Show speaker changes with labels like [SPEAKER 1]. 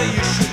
[SPEAKER 1] say you should